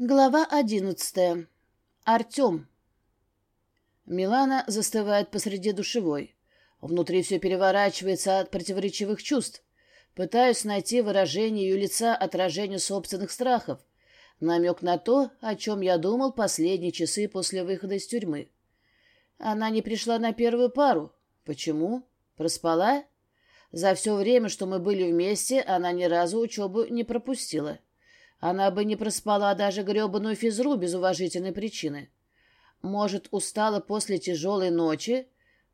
Глава одиннадцатая. Артем. Милана застывает посреди душевой. Внутри все переворачивается от противоречивых чувств. Пытаюсь найти выражение ее лица отражению собственных страхов. Намек на то, о чем я думал последние часы после выхода из тюрьмы. Она не пришла на первую пару. Почему? Проспала? За все время, что мы были вместе, она ни разу учебу не пропустила. — она бы не проспала даже гребаную физру без уважительной причины. Может, устала после тяжелой ночи?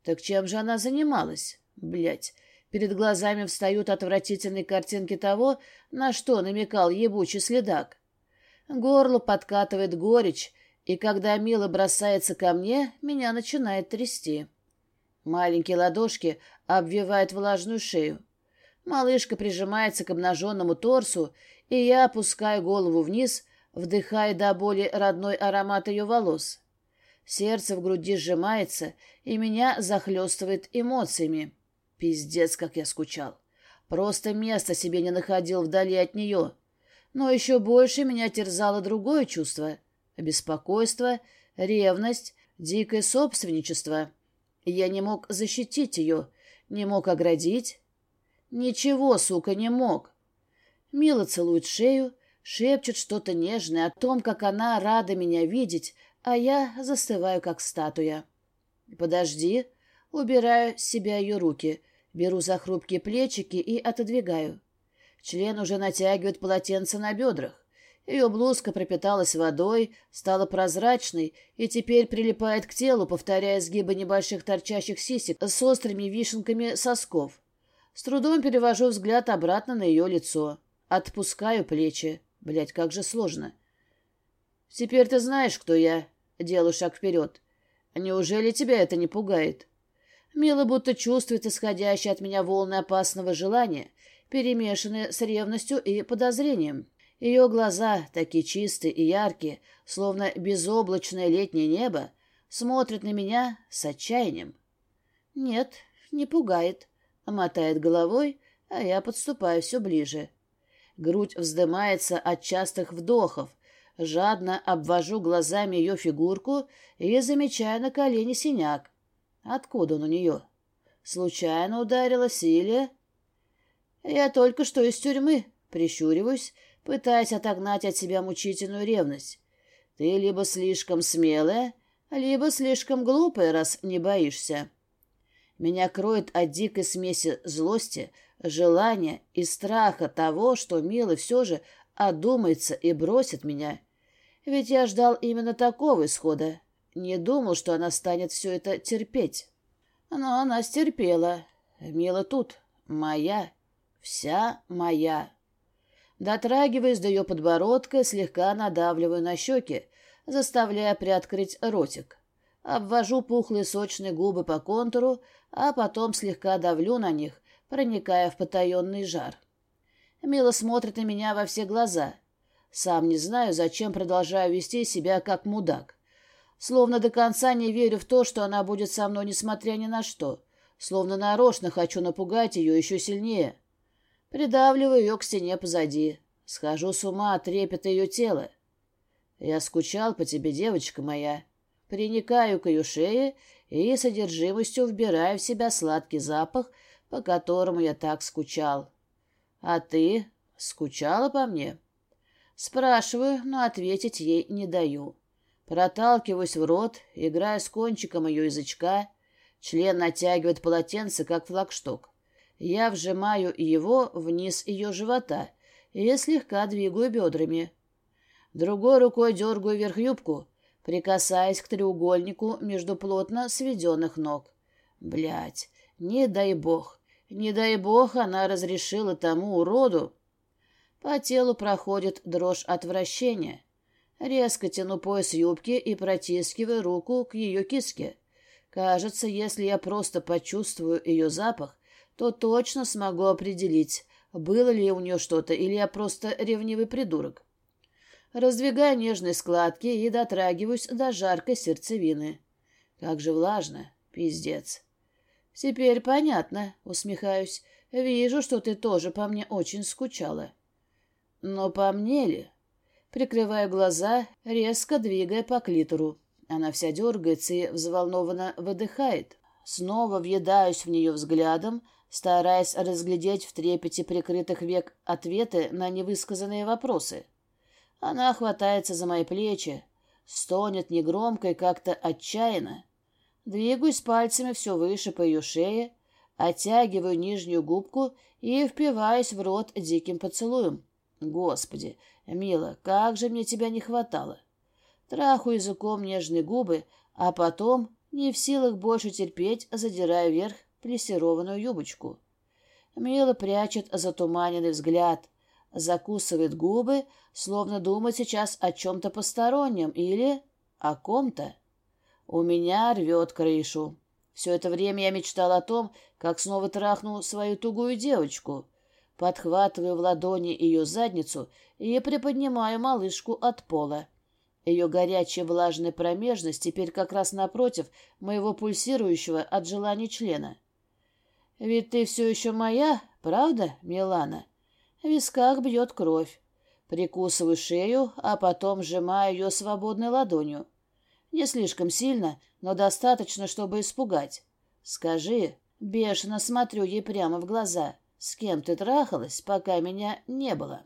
Так чем же она занималась? Блять, перед глазами встают отвратительные картинки того, на что намекал ебучий следак. Горло подкатывает горечь, и когда Мила бросается ко мне, меня начинает трясти. Маленькие ладошки обвивают влажную шею. Малышка прижимается к обнаженному торсу, и я опускаю голову вниз, вдыхая до боли родной аромат ее волос. Сердце в груди сжимается, и меня захлестывает эмоциями. Пиздец, как я скучал. Просто места себе не находил вдали от нее. Но еще больше меня терзало другое чувство — беспокойство, ревность, дикое собственничество. Я не мог защитить ее, не мог оградить. Ничего, сука, не мог. Мила целует шею, шепчет что-то нежное о том, как она рада меня видеть, а я застываю, как статуя. «Подожди», убираю с себя ее руки, беру за хрупкие плечики и отодвигаю. Член уже натягивает полотенце на бедрах. Ее блузка пропиталась водой, стала прозрачной и теперь прилипает к телу, повторяя сгибы небольших торчащих сисек с острыми вишенками сосков. С трудом перевожу взгляд обратно на ее лицо. Отпускаю плечи. Блять, как же сложно. Теперь ты знаешь, кто я. Делаю шаг вперед. Неужели тебя это не пугает? Мила будто чувствует исходящие от меня волны опасного желания, перемешанные с ревностью и подозрением. Ее глаза, такие чистые и яркие, словно безоблачное летнее небо, смотрят на меня с отчаянием. «Нет, не пугает», — мотает головой, а я подступаю все ближе. Грудь вздымается от частых вдохов. Жадно обвожу глазами ее фигурку и замечаю на колене синяк. Откуда он у нее? Случайно ударилась или... Я только что из тюрьмы, прищуриваюсь, пытаясь отогнать от себя мучительную ревность. Ты либо слишком смелая, либо слишком глупая, раз не боишься. Меня кроет от дикой смеси злости, желания и страха того, что Мила все же одумается и бросит меня. Ведь я ждал именно такого исхода. Не думал, что она станет все это терпеть. Но она стерпела. Мила тут. Моя. Вся моя. Дотрагиваясь до ее подбородка, слегка надавливаю на щеки, заставляя приоткрыть ротик. Обвожу пухлые сочные губы по контуру, а потом слегка давлю на них, проникая в потаенный жар. Мила смотрит на меня во все глаза. Сам не знаю, зачем продолжаю вести себя как мудак. Словно до конца не верю в то, что она будет со мной, несмотря ни на что. Словно нарочно хочу напугать ее еще сильнее. Придавливаю ее к стене позади. Схожу с ума от трепета ее тела. Я скучал по тебе, девочка моя. Приникаю к ее шее и содержимостью вбираю в себя сладкий запах, по которому я так скучал. А ты скучала по мне? Спрашиваю, но ответить ей не даю. Проталкиваюсь в рот, играя с кончиком ее язычка. Член натягивает полотенце, как флагшток. Я вжимаю его вниз ее живота и слегка двигаю бедрами. Другой рукой дергаю вверх юбку, прикасаясь к треугольнику между плотно сведенных ног. Блять, не дай бог. Не дай бог она разрешила тому уроду. По телу проходит дрожь отвращения. Резко тяну пояс юбки и протискиваю руку к ее киске. Кажется, если я просто почувствую ее запах, то точно смогу определить, было ли у нее что-то, или я просто ревнивый придурок. Раздвигаю нежные складки и дотрагиваюсь до жаркой сердцевины. Как же влажно, пиздец. «Теперь понятно», — усмехаюсь. «Вижу, что ты тоже по мне очень скучала». «Но по мне ли?» Прикрываю глаза, резко двигая по клитору. Она вся дергается и взволнованно выдыхает. Снова въедаюсь в нее взглядом, стараясь разглядеть в трепете прикрытых век ответы на невысказанные вопросы. Она хватается за мои плечи, стонет негромко и как-то отчаянно. Двигаюсь пальцами все выше по ее шее, оттягиваю нижнюю губку и впиваюсь в рот диким поцелуем. Господи, мила, как же мне тебя не хватало! Траху языком нежные губы, а потом, не в силах больше терпеть, задираю вверх плессированную юбочку. Мила прячет затуманенный взгляд, закусывает губы, словно думает сейчас о чем-то постороннем или о ком-то. У меня рвет крышу. Все это время я мечтал о том, как снова трахну свою тугую девочку. Подхватываю в ладони ее задницу и приподнимаю малышку от пола. Ее горячая влажная промежность теперь как раз напротив моего пульсирующего от желания члена. «Ведь ты все еще моя, правда, Милана?» В висках бьет кровь. Прикусываю шею, а потом сжимаю ее свободной ладонью. Не слишком сильно, но достаточно, чтобы испугать. Скажи, бешено смотрю ей прямо в глаза, с кем ты трахалась, пока меня не было.